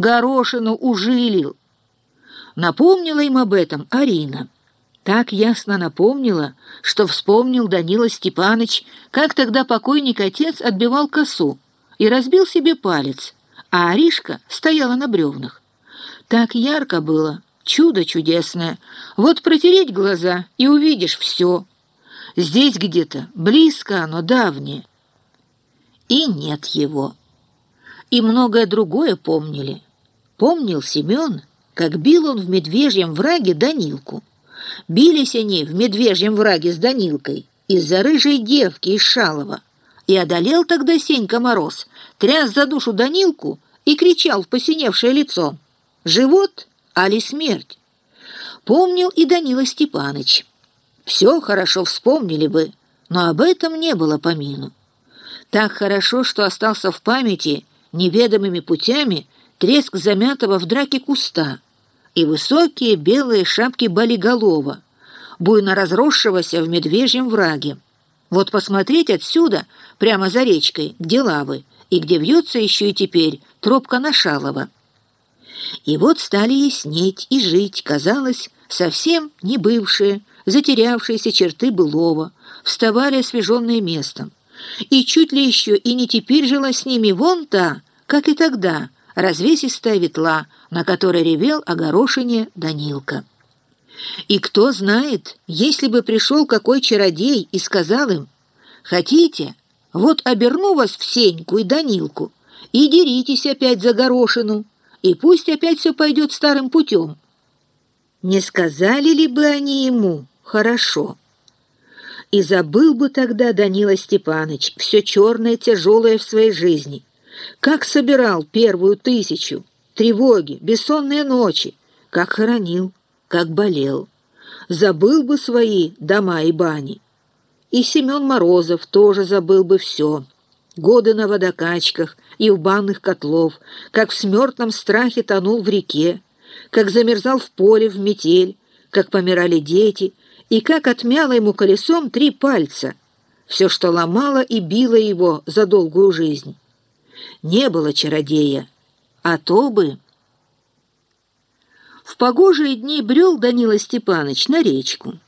горошину ужилил. Напомнила им об этом Арина. Так ясно напомнила, что вспомнил Данила Степаныч, как тогда покойник-отец отбивал косу и разбил себе палец, а Аришка стояла на бревнах. Так ярко было, чудо чудесное. Вот протереть глаза, и увидишь все. Здесь где-то, близко оно, давнее. И нет его. И многое другое помнили. Помнил Семен, как бил он в медвежьем враге Данилку. Бились они в медвежьем враге с Данилкой из-за рыжей девки из Шалова. И одолел тогда Сенька Мороз, тряс за душу Данилку и кричал в посиневшее лицо «Живот, али смерть?» Помнил и Данила Степаныч. Все хорошо вспомнили бы, но об этом не было помину. Так хорошо, что остался в памяти неведомыми путями треск замятого в драке куста и высокие белые шапки болиголова, буйно разросшегося в медвежьем враге. Вот посмотреть отсюда, прямо за речкой, где лавы, и где вьется еще и теперь тропка Нашалова. И вот стали яснеть и жить, казалось, совсем не бывшие, затерявшиеся черты былого, вставали освеженные местом. И чуть ли еще и не теперь жила с ними вон та, как и тогда, развесистая ветла, на которой ревел огорошине Данилка. И кто знает, если бы пришел какой чародей и сказал им, «Хотите, вот оберну вас в Сеньку и Данилку, и деритесь опять за горошину, и пусть опять все пойдет старым путем». Не сказали ли бы они ему «хорошо»? И забыл бы тогда Данила Степаныч все черное тяжелое в своей жизни. Как собирал первую тысячу, тревоги, бессонные ночи, как хоронил, как болел. Забыл бы свои дома и бани. И Семен Морозов тоже забыл бы все. Годы на водокачках и в банных котлов, как в смертном страхе тонул в реке, как замерзал в поле в метель, как помирали дети, и как отмяло ему колесом три пальца, все, что ломало и било его за долгую жизнь. Не было чародея, а то бы... В погожие дни брел Данила Степаныч на речку.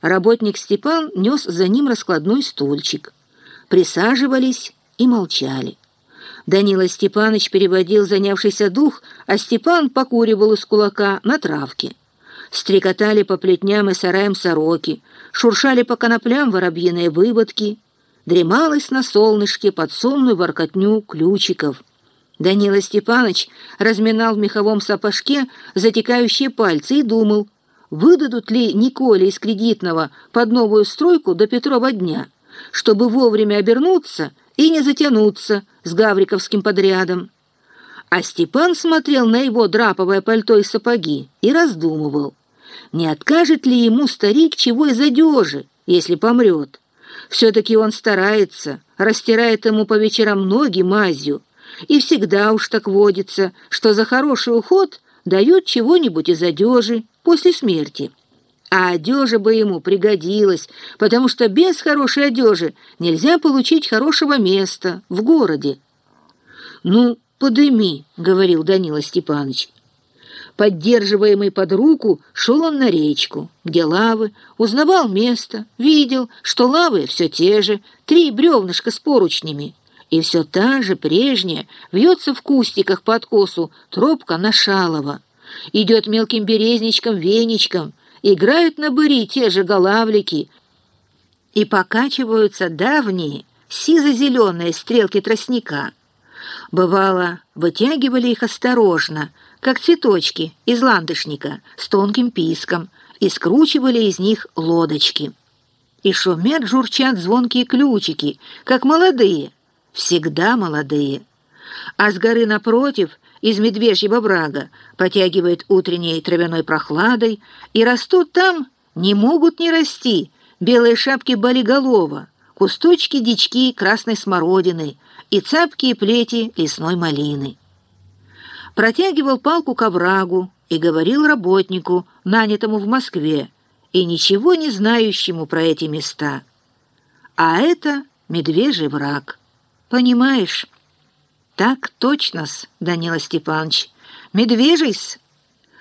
Работник Степан нес за ним раскладной стульчик. Присаживались и молчали. Данила Степаныч переводил занявшийся дух, а Степан покуривал из кулака на травке. Стрекотали по плетням и сараям сороки, шуршали по коноплям воробьиные выводки, дремалось на солнышке под сонную воркотню ключиков. Данила Степаныч разминал в меховом сапожке затекающие пальцы и думал, выдадут ли Николе из кредитного под новую стройку до Петрова дня, чтобы вовремя обернуться и не затянуться с гавриковским подрядом. А Степан смотрел на его драповое пальто и сапоги и раздумывал, не откажет ли ему старик чего из одежи, если помрет. Все-таки он старается, растирает ему по вечерам ноги мазью, и всегда уж так водится, что за хороший уход дают чего-нибудь из одежи после смерти. А одежа бы ему пригодилась, потому что без хорошей одежи нельзя получить хорошего места в городе. «Ну, подыми», — говорил Данила Степанович. Поддерживаемый под руку, шел он на речку, где лавы, узнавал место, видел, что лавы все те же, три бревнышка с поручнями, и все та же прежняя вьется в кустиках под косу тропка Нашалова. Идет мелким березничком-веничком, играют на быри те же голавлики, и покачиваются давние сизо-зеленые стрелки тростника. Бывало, вытягивали их осторожно, как цветочки из ландышника с тонким писком, и скручивали из них лодочки. И шумят, журчат звонкие ключики, как молодые, всегда молодые. А с горы напротив, из медвежьего брага, потягивает утренней травяной прохладой, и растут там, не могут не расти, белые шапки болиголова, кусточки-дички красной смородины и цапкие плети лесной малины. Протягивал палку к оврагу и говорил работнику, нанятому в Москве, и ничего не знающему про эти места. А это медвежий враг. Понимаешь? Так точно-с, Данила Степанович. Медвежий-с.